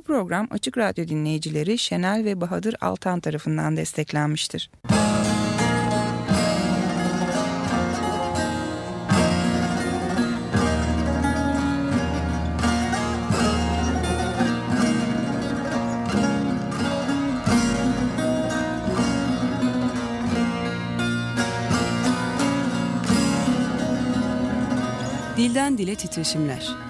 Bu program Açık Radyo dinleyicileri Şenel ve Bahadır Altan tarafından desteklenmiştir. Dilden Dile Titreşimler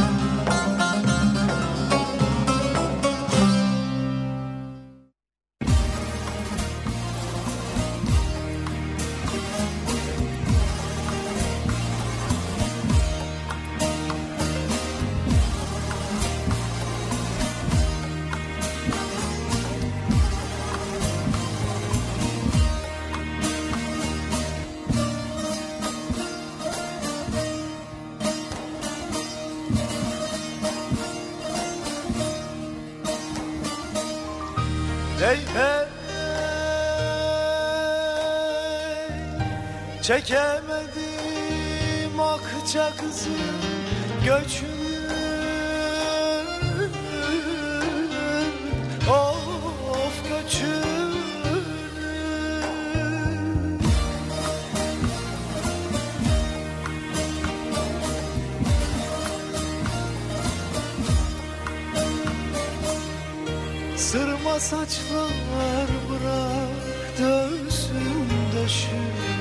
Çekemedim akça kızım göçünü. Of göçünü. Sırma saçlar bırak dönsün döşünü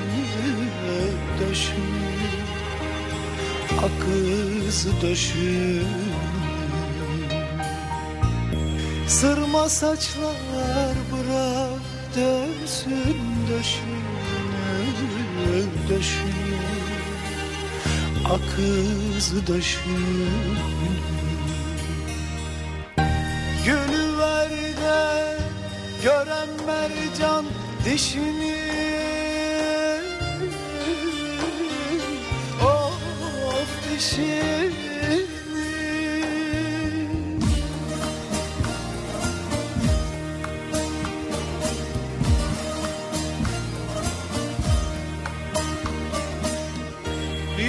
döşünü Akız döşünü. Sırma saçlar bırak dönsün döşünü döşünü. Akız döşünü. Gülü ver de gören mercan dişini Of dişini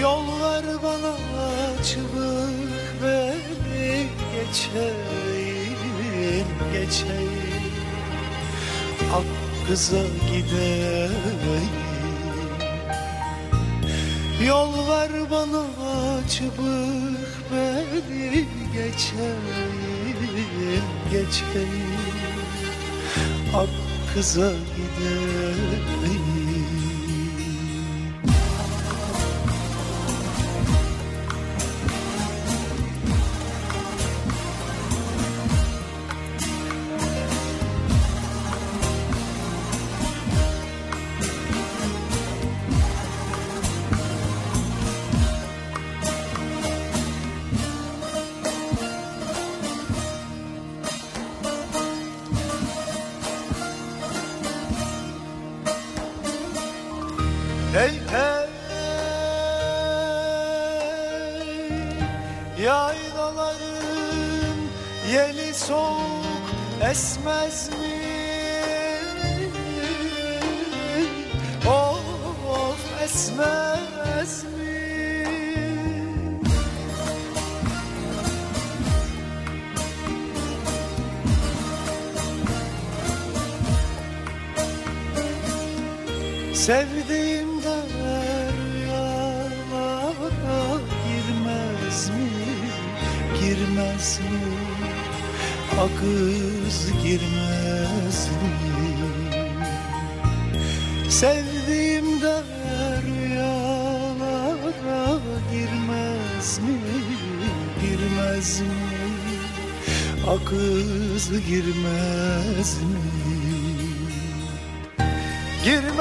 Yol ver bana çıbık beni geçeyim geçeyim. Ak kıza gideyim. Yol ver bana çıbık beni geçeyim geçeyim Ak kıza gideyim Sevdiğimden rüyalara girmez mi? Girmez mi? Akız girmez mi? Sevdiğimden rüyalara girmez mi? Girmez mi? Akız girmez mi?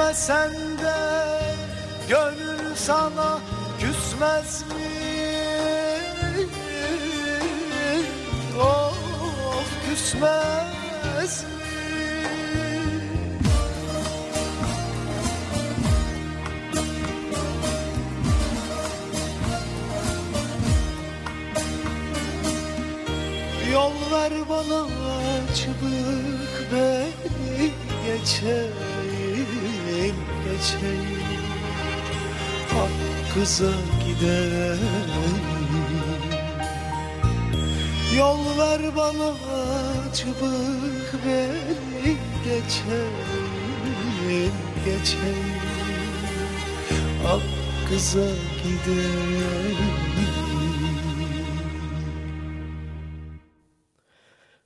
Girmesen de gönül sana küsmez mi? Of küsmez mi? Yol ver bana çıbık beni geçeyim geçeyim. Ak kıza gideyim Yol ver bana çıbık beni geçeyim geçeyim. Ak kıza gideyim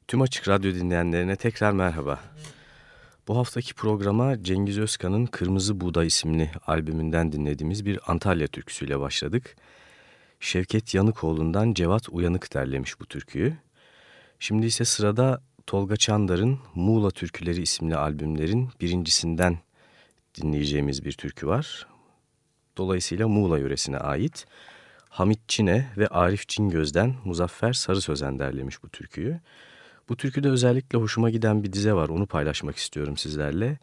Tüm Açık Radyo dinleyenlerine tekrar merhaba. Bu haftaki programa Cengiz Özkan'ın Kırmızı Buğday isimli albümünden dinlediğimiz bir Antalya türküsüyle başladık. Şevket Yanıkoğlu'ndan Cevat Uyanık derlemiş bu türküyü. Şimdi ise sırada Tolga Çandar'ın Muğla Türküleri isimli albümlerin birincisinden dinleyeceğimiz bir türkü var. Dolayısıyla Muğla yöresine ait. Hamit Çine ve Arif Cingöz'den Muzaffer Sarı Sözen derlemiş bu türküyü. Bu türküde özellikle hoşuma giden bir dize var. Onu paylaşmak istiyorum sizlerle.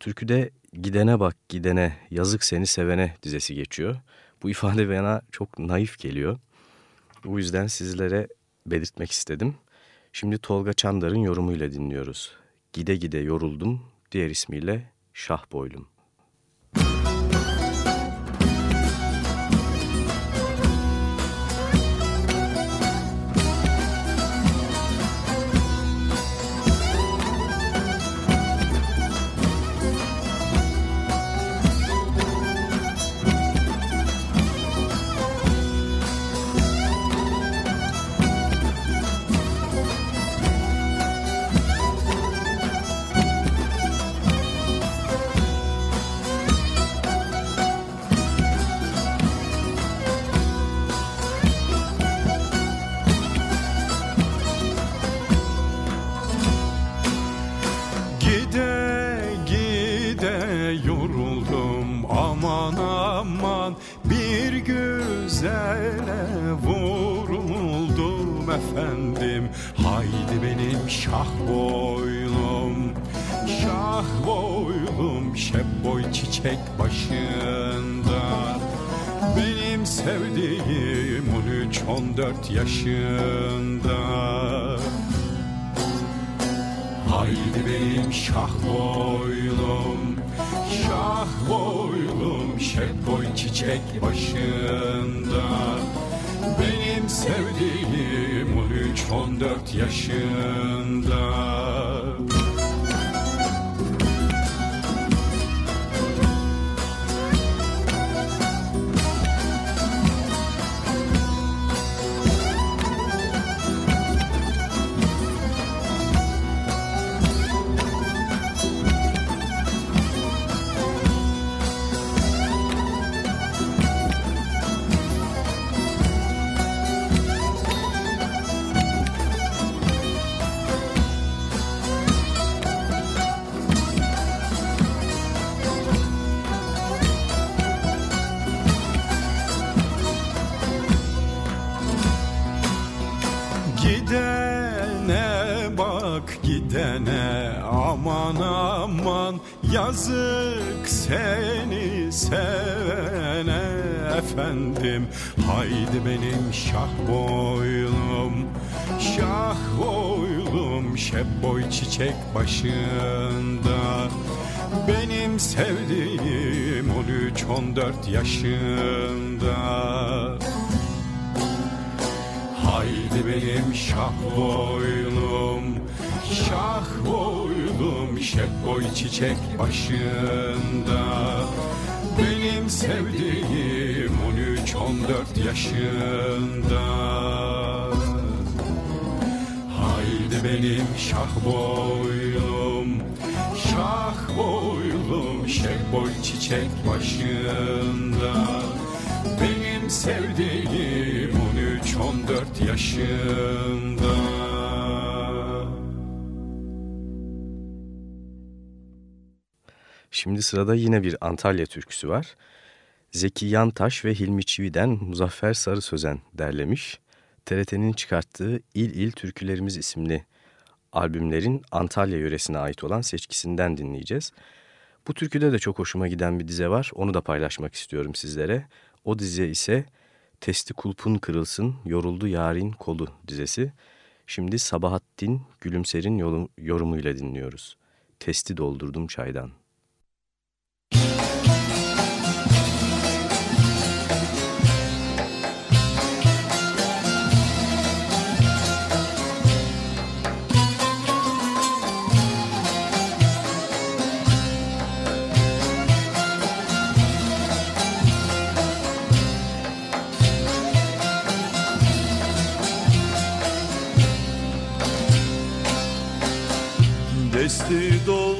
Türküde gidene bak gidene yazık seni sevene dizesi geçiyor. Bu ifade bana çok naif geliyor. Bu yüzden sizlere belirtmek istedim. Şimdi Tolga Çandar'ın yorumuyla dinliyoruz. Gide gide yoruldum, diğer ismiyle Şah Boylum. Dört yaşında. Haydi benim şah boylum Şah boylum şebboy çiçek başında. Benim sevdiğim on üç on dört yaşında Yazık seni sevene efendim. Haydi benim şah boylum Şah boylum şebboy çiçek başında. Benim sevdiğim 13-14 yaşında. Haydi benim şah boylum Şah boylum şebboy çiçek başında. Benim sevdiğim 13-14 yaşında. Haydi benim şah boylum Şah boylum şebboy çiçek başında. Benim sevdiğim 13-14 yaşında Şimdi sırada yine bir Antalya türküsü var. Zeki Yantaş ve Hilmi Çivi'den Muzaffer Sarı Sözen derlemiş. TRT'nin çıkarttığı İl İl Türkülerimiz isimli albümlerin Antalya yöresine ait olan seçkisinden dinleyeceğiz. Bu türküde de çok hoşuma giden bir dize var. Onu da paylaşmak istiyorum sizlere. O dize ise Testi kulpun kırılsın, yoruldu yarin kolu dizesi. Şimdi Sabahattin Gülümser'in yorumuyla dinliyoruz. Testi doldurdum çaydan. Desti doldurdum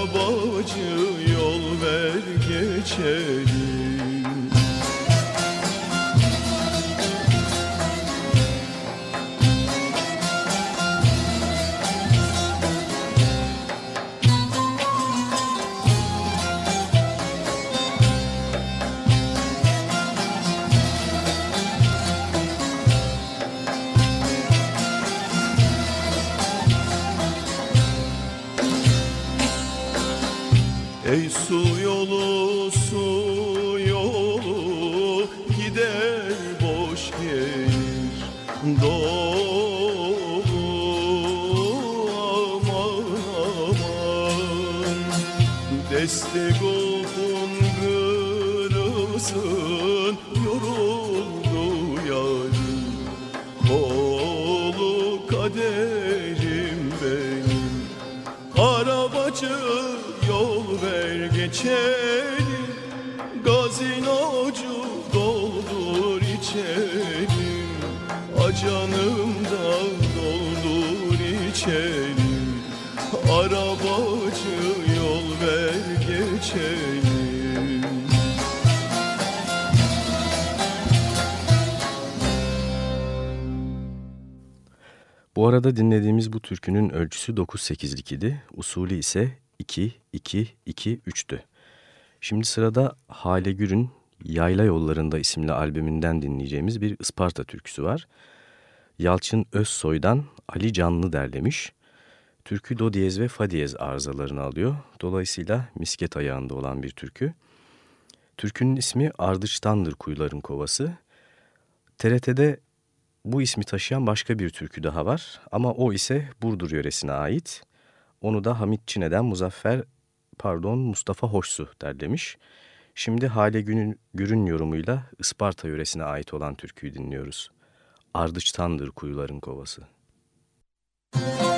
Arabacı yol ver geçelim arada dinlediğimiz bu türkünün ölçüsü 9-8'lik idi. Usulü ise 2-2-2-3'tü. Şimdi sırada Hale Gür'ün Yayla Yollarında isimli albümünden dinleyeceğimiz bir Isparta türküsü var. Yalçın Özsoy'dan Ali Canlı derlemiş. Türkü do diyez ve fa diyez arızalarını alıyor. Dolayısıyla misket ayağında olan bir türkü. Türkünün ismi Ardıç'tandır Kuyuların Kovası. TRT'de bu ismi taşıyan başka bir türkü daha var ama o ise Burdur yöresine ait. Onu da Hamit Çine'den Muzaffer, pardon Mustafa Hoşsu derlemiş. Şimdi Hale Günün, Gür'ün yorumuyla Isparta yöresine ait olan türküyü dinliyoruz. Ardıçtandır kuyuların kovası. Müzik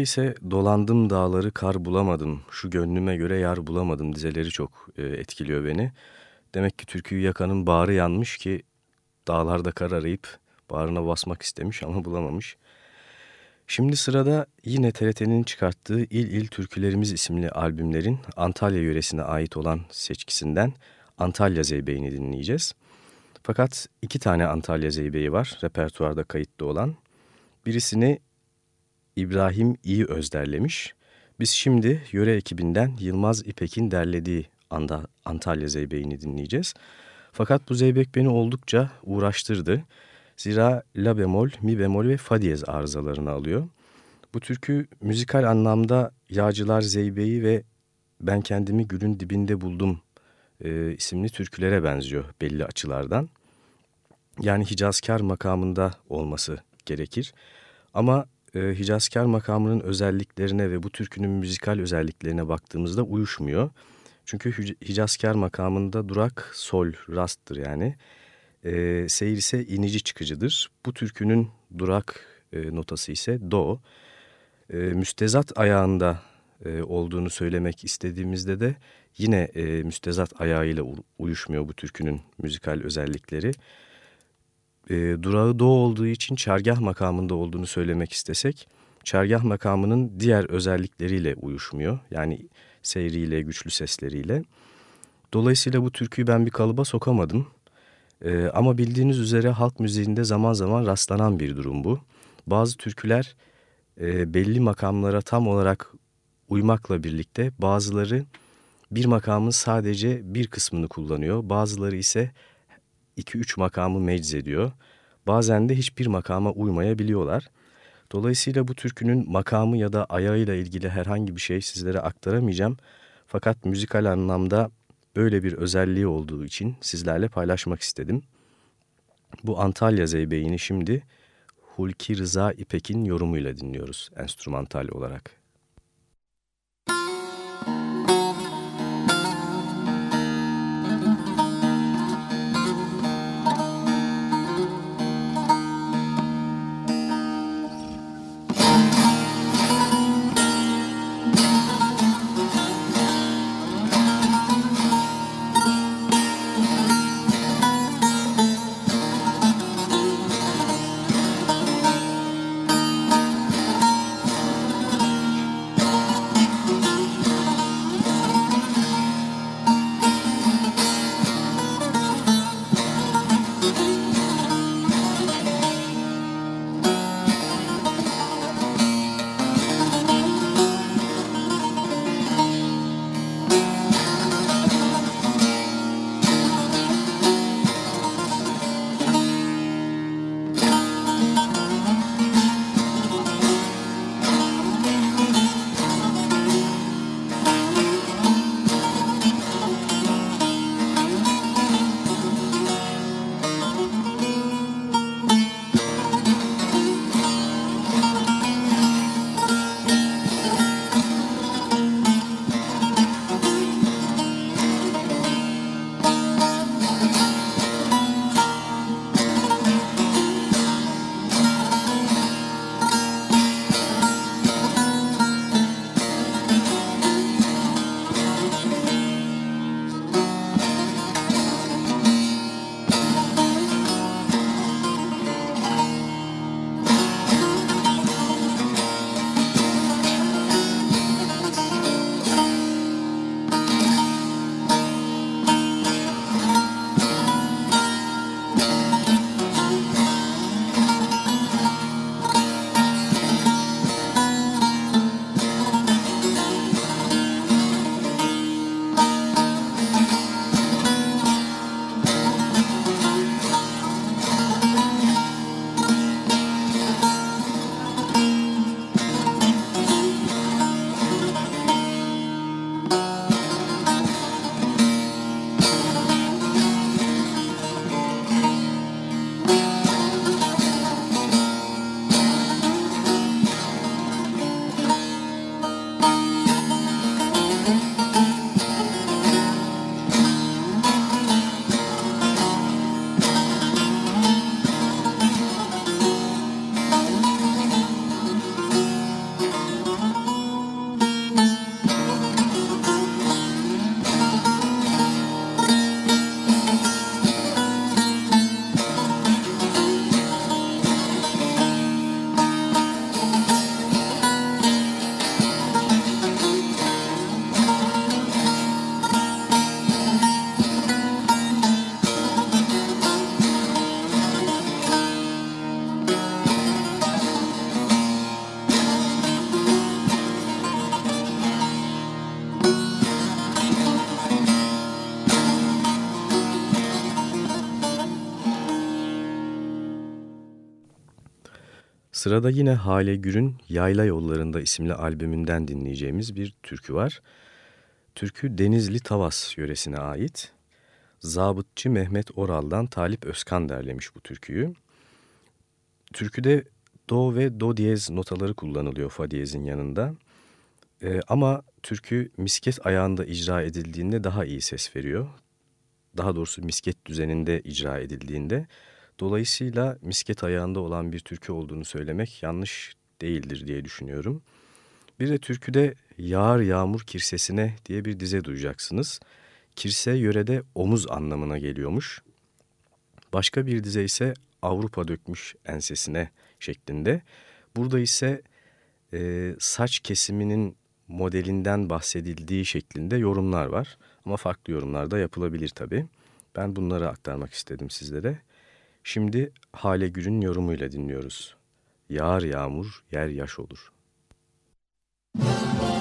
ise dolandım dağları kar bulamadım, şu gönlüme göre yar bulamadım dizeleri çok e, etkiliyor beni. Demek ki türküyü yakanın bağrı yanmış ki dağlarda kar arayıp bağrına basmak istemiş ama bulamamış. Şimdi sırada yine TRT'nin çıkarttığı İl İl Türkülerimiz isimli albümlerin Antalya yöresine ait olan seçkisinden Antalya Zeybeğini dinleyeceğiz. Fakat iki tane Antalya Zeybeği var repertuarda kayıtlı olan. Birisini İbrahim İyi Öz derlemiş. Biz şimdi yöre ekibinden Yılmaz İpek'in derlediği anda Antalya Zeybeğini dinleyeceğiz. Fakat bu zeybek beni oldukça uğraştırdı. Zira la bemol, mi bemol ve fa diyez arızalarını alıyor. Bu türkü müzikal anlamda Yağcılar Zeybeği ve Ben Kendimi Gülün Dibinde Buldum e, isimli türkülere benziyor belli açılardan. Yani Hicazkar makamında olması gerekir. Ama e, Hicazkar makamının özelliklerine ve bu türkünün müzikal özelliklerine baktığımızda uyuşmuyor. Çünkü Hicazkar makamında durak sol, rast'tır yani. E, seyir ise inici çıkıcıdır. Bu türkünün durak e, notası ise do. E, müstezat ayağında e, olduğunu söylemek istediğimizde de yine e, müstezat ayağıyla uyuşmuyor bu türkünün müzikal özellikleri. E, durağı do olduğu için çargah makamında olduğunu söylemek istesek, çargah makamının diğer özellikleriyle uyuşmuyor. Yani seyriyle, güçlü sesleriyle. Dolayısıyla bu türküyü ben bir kalıba sokamadım. Ee, ama bildiğiniz üzere halk müziğinde zaman zaman rastlanan bir durum bu. Bazı türküler e, belli makamlara tam olarak uymakla birlikte bazıları bir makamın sadece bir kısmını kullanıyor. Bazıları ise 2-3 makamı mecz ediyor. Bazen de hiçbir makama uymayabiliyorlar. Dolayısıyla bu türkünün makamı ya da ayağıyla ilgili herhangi bir şey sizlere aktaramayacağım. Fakat müzikal anlamda böyle bir özelliği olduğu için sizlerle paylaşmak istedim. Bu Antalya Zeybeğini şimdi Hulki Rıza İpek'in yorumuyla dinliyoruz enstrümantal olarak. Sırada yine Hale Gür'ün Yayla Yollarında isimli albümünden dinleyeceğimiz bir türkü var. Türkü Denizli Tavas yöresine ait. Zabıtçı Mehmet Oral'dan Talip Özkan derlemiş bu türküyü. Türküde do ve do diyez notaları kullanılıyor fa diyezin yanında. Ee, ama türkü misket ayağında icra edildiğinde daha iyi ses veriyor. Daha doğrusu misket düzeninde icra edildiğinde. Dolayısıyla misket ayağında olan bir türkü olduğunu söylemek yanlış değildir diye düşünüyorum. Bir de türküde yağar yağmur kirsesine diye bir dize duyacaksınız. Kirse yörede omuz anlamına geliyormuş. Başka bir dize ise Avrupa dökmüş ensesine şeklinde. Burada ise e, saç kesiminin modelinden bahsedildiği şeklinde yorumlar var. Ama farklı yorumlar da yapılabilir tabii. Ben bunları aktarmak istedim sizlere. Şimdi Hale Gür'ün yorumuyla dinliyoruz. Yağar yağmur, yer yaş olur. Müzik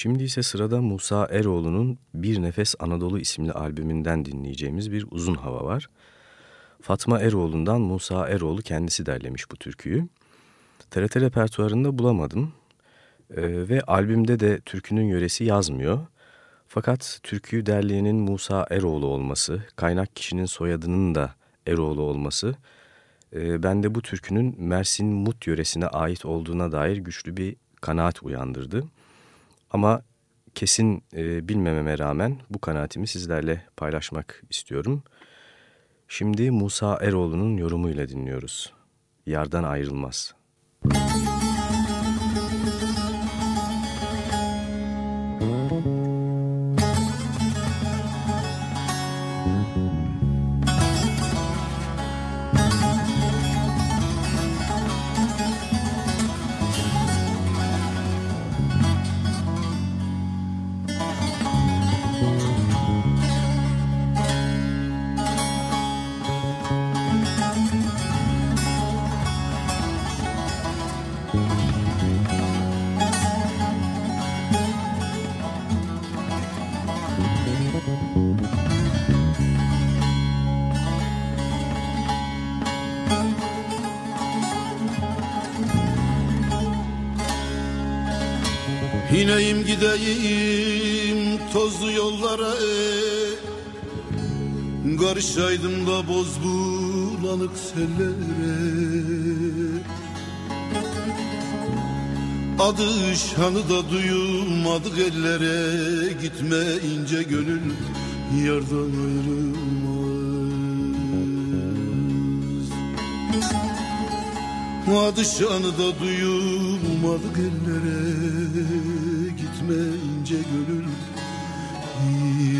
Şimdi ise sırada Musa Eroğlu'nun Bir Nefes Anadolu isimli albümünden dinleyeceğimiz bir uzun hava var. Fatma Eroğlu'ndan Musa Eroğlu kendisi derlemiş bu türküyü. TRT repertuarında bulamadım ee, ve albümde de türkünün yöresi yazmıyor. Fakat türküyü derleyenin Musa Eroğlu olması, kaynak kişinin soyadının da Eroğlu olması, e, bende bu türkünün Mersin Mut yöresine ait olduğuna dair güçlü bir kanaat uyandırdı. Ama kesin e, bilmememe rağmen bu kanaatimi sizlerle paylaşmak istiyorum. Şimdi Musa Eroğlu'nun yorumuyla dinliyoruz. Yardan ayrılmaz. Müzik İneyim gideyim tozlu yollara. Karışaydım da boz bulanık sellere. Adı şanı da duyulmadık ellere. Gitme ince gönül yardan ayrılmaz. Adı şanı da duyulmadık ellere ince gönül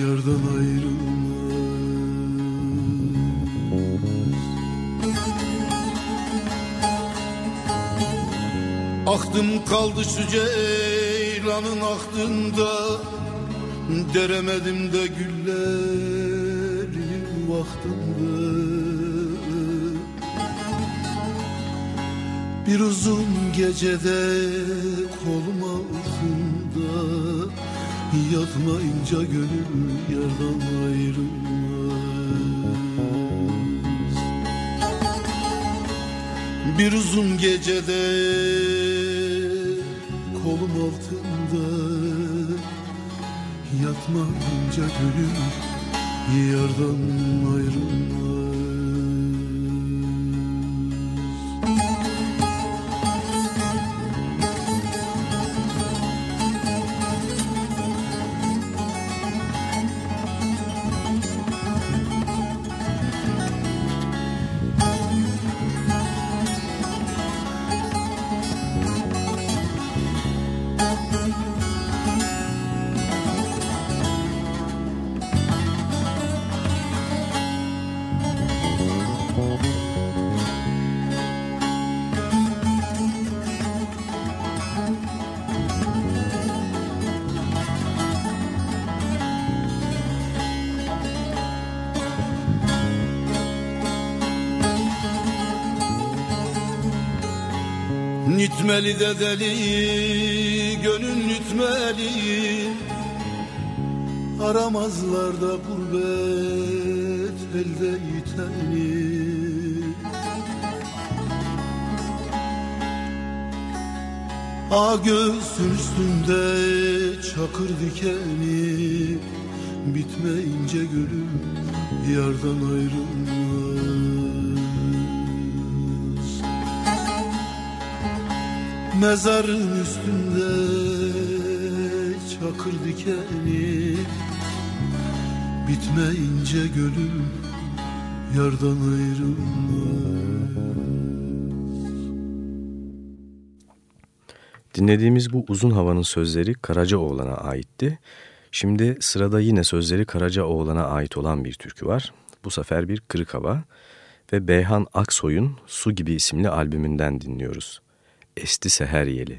yardan ayrılmaz. Aktım kaldı şu ceylanın aktında Deremedim de güllerin vaktinde. Bir uzun gecede kolum altında Yatmayınca gönül yardan ayrılmaz. Bir uzun gecede kolum altında. Yatmayınca gönül yardan ayrılmaz Nitmeli de deli, gönül nitmeli Aramazlar da gurbet elde yiteni A göğsün üstünde çakır dikeni Bitmeyince gönül yardan ayrılmaz Mezarın üstünde çakır dikeni Bitmeyince gönül yardan ayrılmaz Dinlediğimiz bu uzun havanın sözleri Karacaoğlan'a aitti. Şimdi sırada yine sözleri Karacaoğlan'a ait olan bir türkü var. Bu sefer bir kırık hava ve Beyhan Aksoy'un Su Gibi isimli albümünden dinliyoruz esti seher yeli.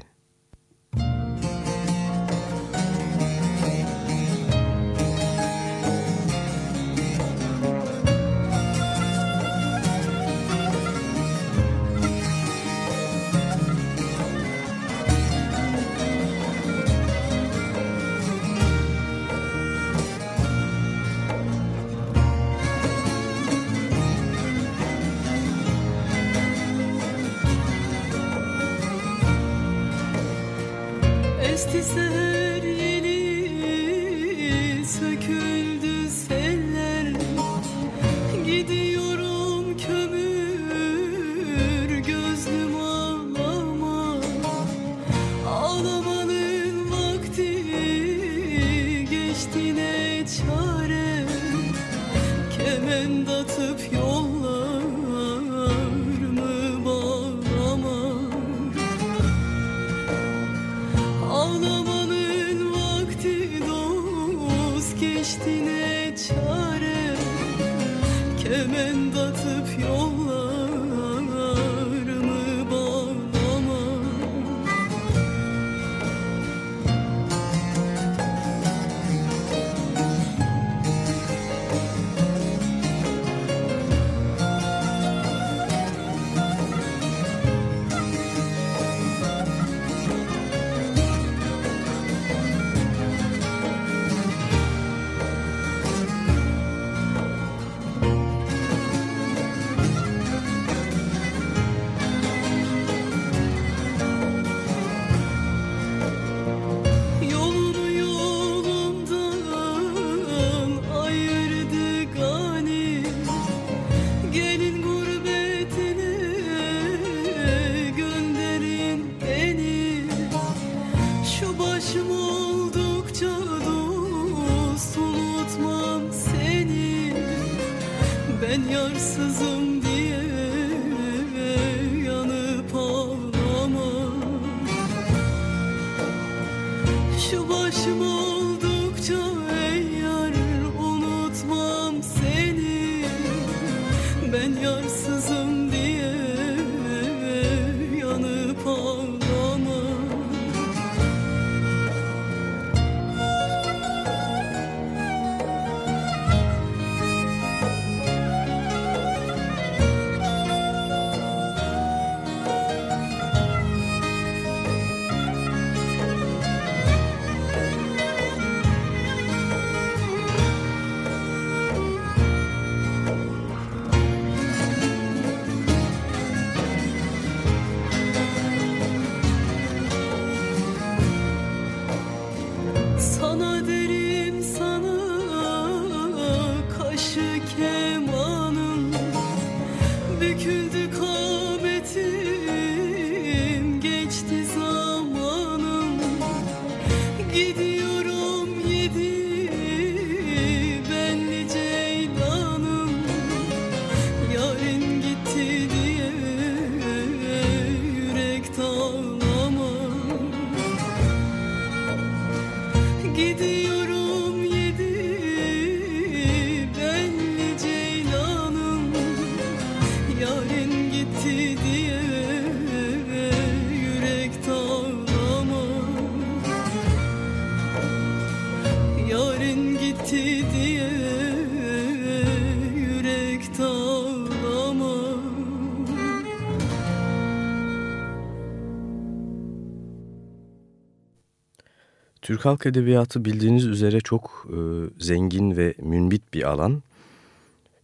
Türk Halk Edebiyatı bildiğiniz üzere çok e, zengin ve münbit bir alan.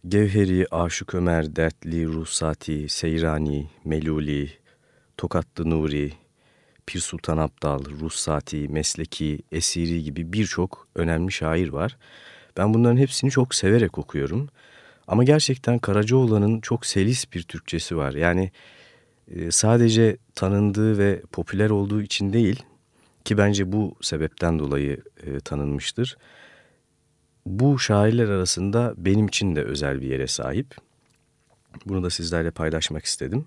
Gevheri, Aşık Ömer, Dertli, Ruhsati, Seyrani, Meluli, Tokatlı Nuri, Pir Sultan Abdal, Ruhsati, Mesleki, Esiri gibi birçok önemli şair var. Ben bunların hepsini çok severek okuyorum. Ama gerçekten Karacaoğlan'ın çok selis bir Türkçesi var. Yani e, sadece tanındığı ve popüler olduğu için değil, ki bence bu sebepten dolayı e, tanınmıştır. Bu şairler arasında benim için de özel bir yere sahip. Bunu da sizlerle paylaşmak istedim.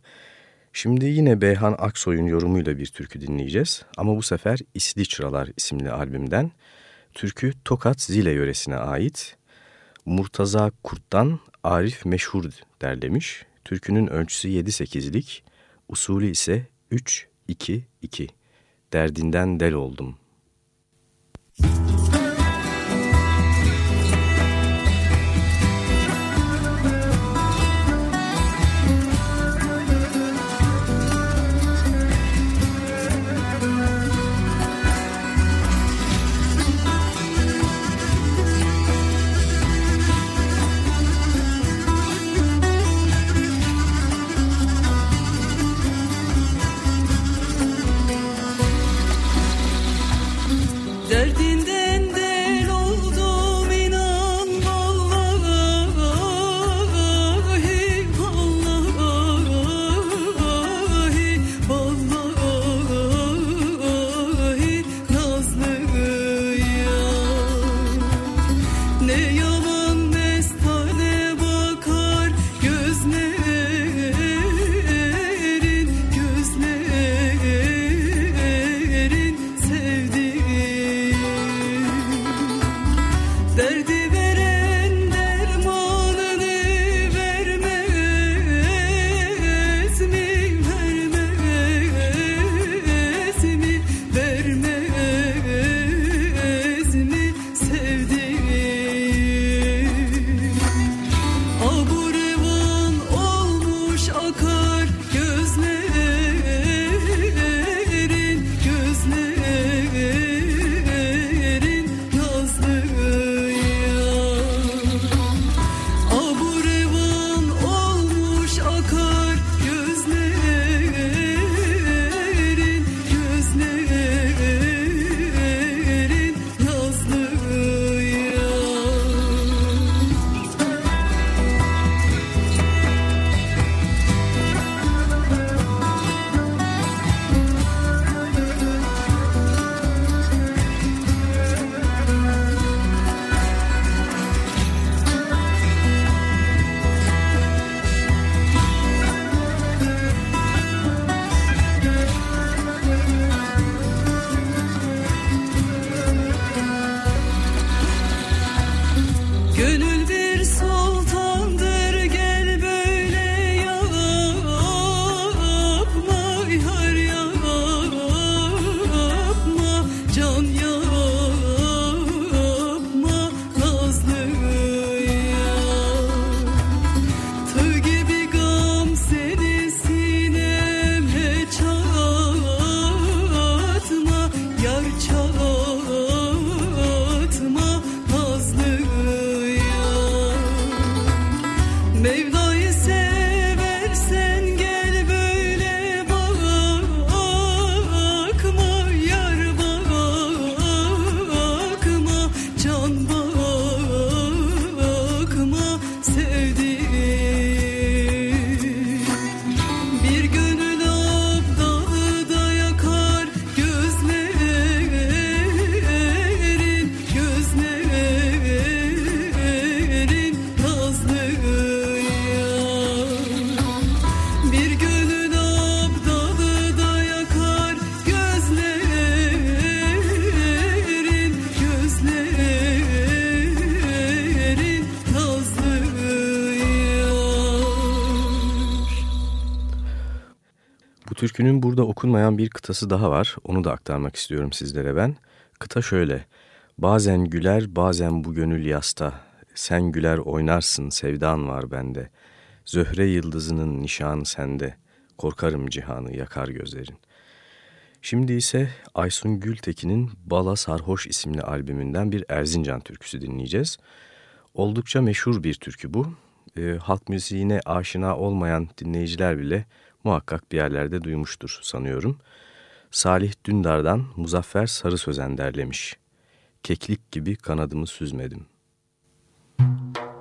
Şimdi yine Beyhan Aksoy'un yorumuyla bir türkü dinleyeceğiz. Ama bu sefer İsli Çıralar isimli albümden. Türkü Tokat Zile yöresine ait. Murtaza Kurt'tan Arif Meşhur derlemiş. Türkünün ölçüsü 7-8'lik, usulü ise 3-2-2 derdinden del oldum. Okunmayan bir kıtası daha var. Onu da aktarmak istiyorum sizlere ben. Kıta şöyle. Bazen güler bazen bu gönül yasta. Sen güler oynarsın sevdan var bende. Zöhre yıldızının nişanı sende. Korkarım cihanı yakar gözlerin. Şimdi ise Aysun Gültekin'in Bala Sarhoş isimli albümünden bir Erzincan türküsü dinleyeceğiz. Oldukça meşhur bir türkü bu. E, halk müziğine aşina olmayan dinleyiciler bile muhakkak bir yerlerde duymuştur sanıyorum. Salih Dündar'dan Muzaffer Sarı Sözen derlemiş. Keklik gibi kanadımı süzmedim. Bildiğiniz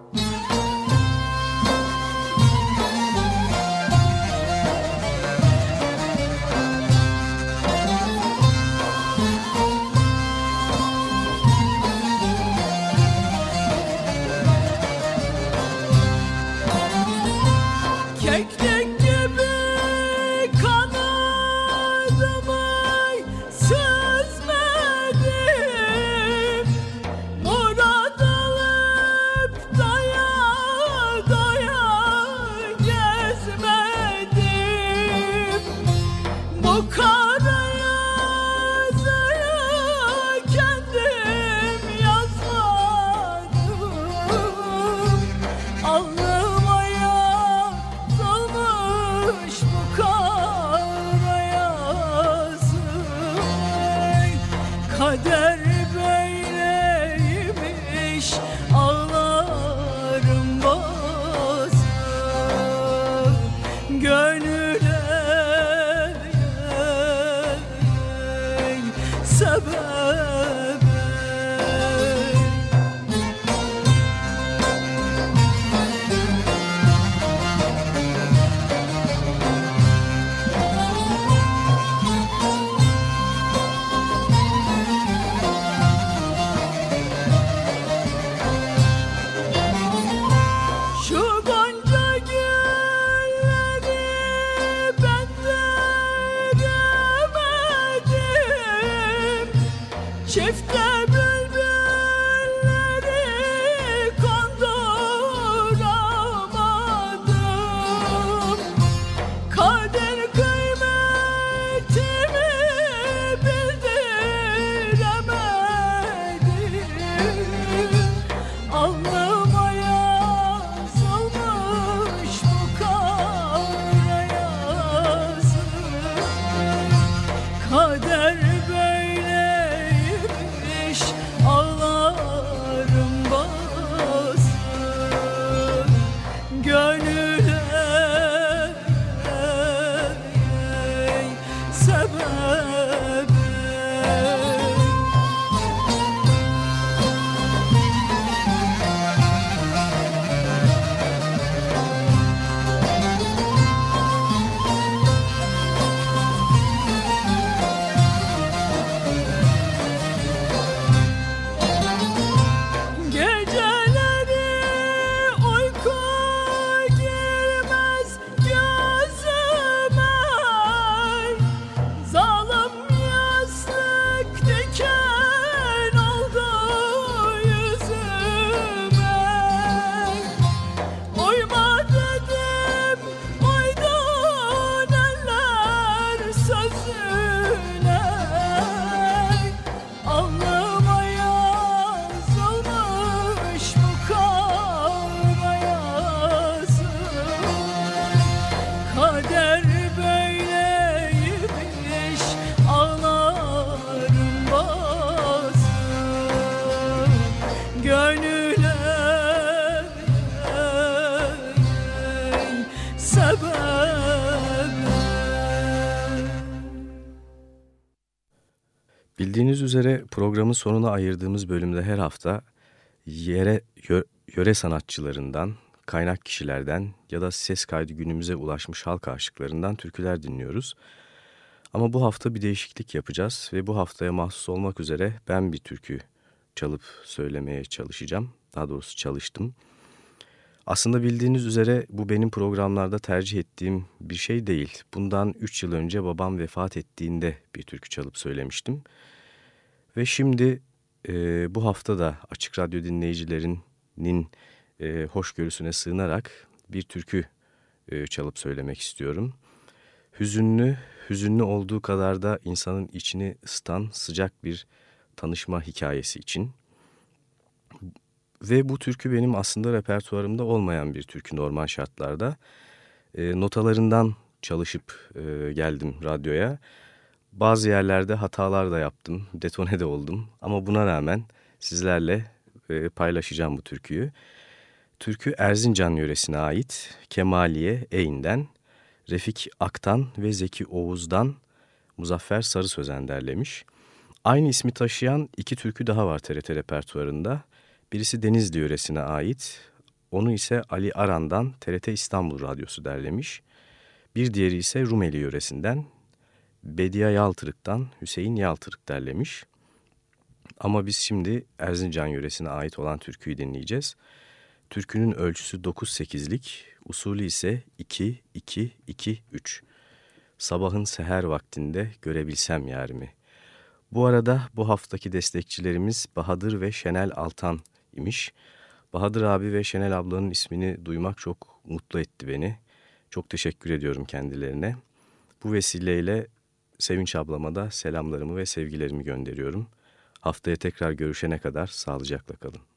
programın sonuna ayırdığımız bölümde her hafta yere yö, yöre sanatçılarından, kaynak kişilerden ya da ses kaydı günümüze ulaşmış halk aşıklarından türküler dinliyoruz. Ama bu hafta bir değişiklik yapacağız ve bu haftaya mahsus olmak üzere ben bir türkü çalıp söylemeye çalışacağım. Daha doğrusu çalıştım. Aslında bildiğiniz üzere bu benim programlarda tercih ettiğim bir şey değil. Bundan 3 yıl önce babam vefat ettiğinde bir türkü çalıp söylemiştim. Ve şimdi e, bu hafta da Açık Radyo dinleyicilerinin e, hoşgörüsüne sığınarak bir türkü e, çalıp söylemek istiyorum. Hüzünlü, hüzünlü olduğu kadar da insanın içini ısıtan sıcak bir tanışma hikayesi için. Ve bu türkü benim aslında repertuarımda olmayan bir türkü normal şartlarda. E, notalarından çalışıp e, geldim radyoya. Bazı yerlerde hatalar da yaptım, detone de oldum. Ama buna rağmen sizlerle e, paylaşacağım bu türküyü. Türkü Erzincan yöresine ait Kemaliye Eyn'den, Refik Aktan ve Zeki Oğuz'dan Muzaffer Sarı Sözen derlemiş. Aynı ismi taşıyan iki türkü daha var TRT repertuarında. Birisi Denizli yöresine ait, onu ise Ali Aran'dan TRT İstanbul Radyosu derlemiş. Bir diğeri ise Rumeli yöresinden Bediye Yaltırık'tan Hüseyin Yaltırık derlemiş. Ama biz şimdi Erzincan yöresine ait olan türküyü dinleyeceğiz. Türkünün ölçüsü 9-8'lik, usulü ise 2-2-2-3. Sabahın seher vaktinde görebilsem yarimi. Bu arada bu haftaki destekçilerimiz Bahadır ve Şenel Altan imiş. Bahadır abi ve Şenel ablanın ismini duymak çok mutlu etti beni. Çok teşekkür ediyorum kendilerine. Bu vesileyle Sevinç ablama da selamlarımı ve sevgilerimi gönderiyorum. Haftaya tekrar görüşene kadar sağlıcakla kalın.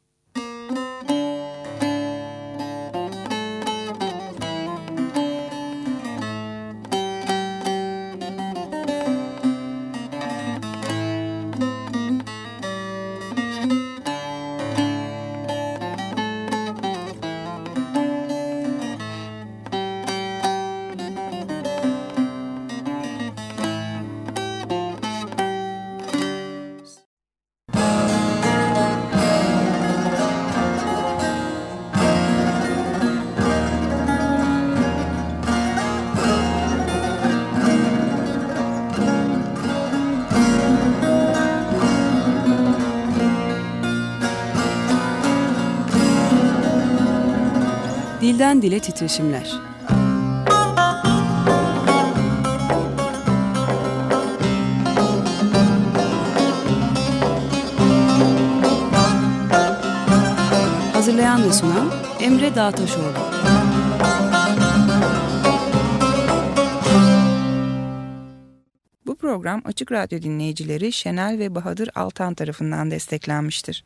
Titreşimler. Hazırlayan ve sunan Emre Dağtaşoğlu. Bu program Açık Radyo dinleyicileri Şenel ve Bahadır Altan tarafından desteklenmiştir.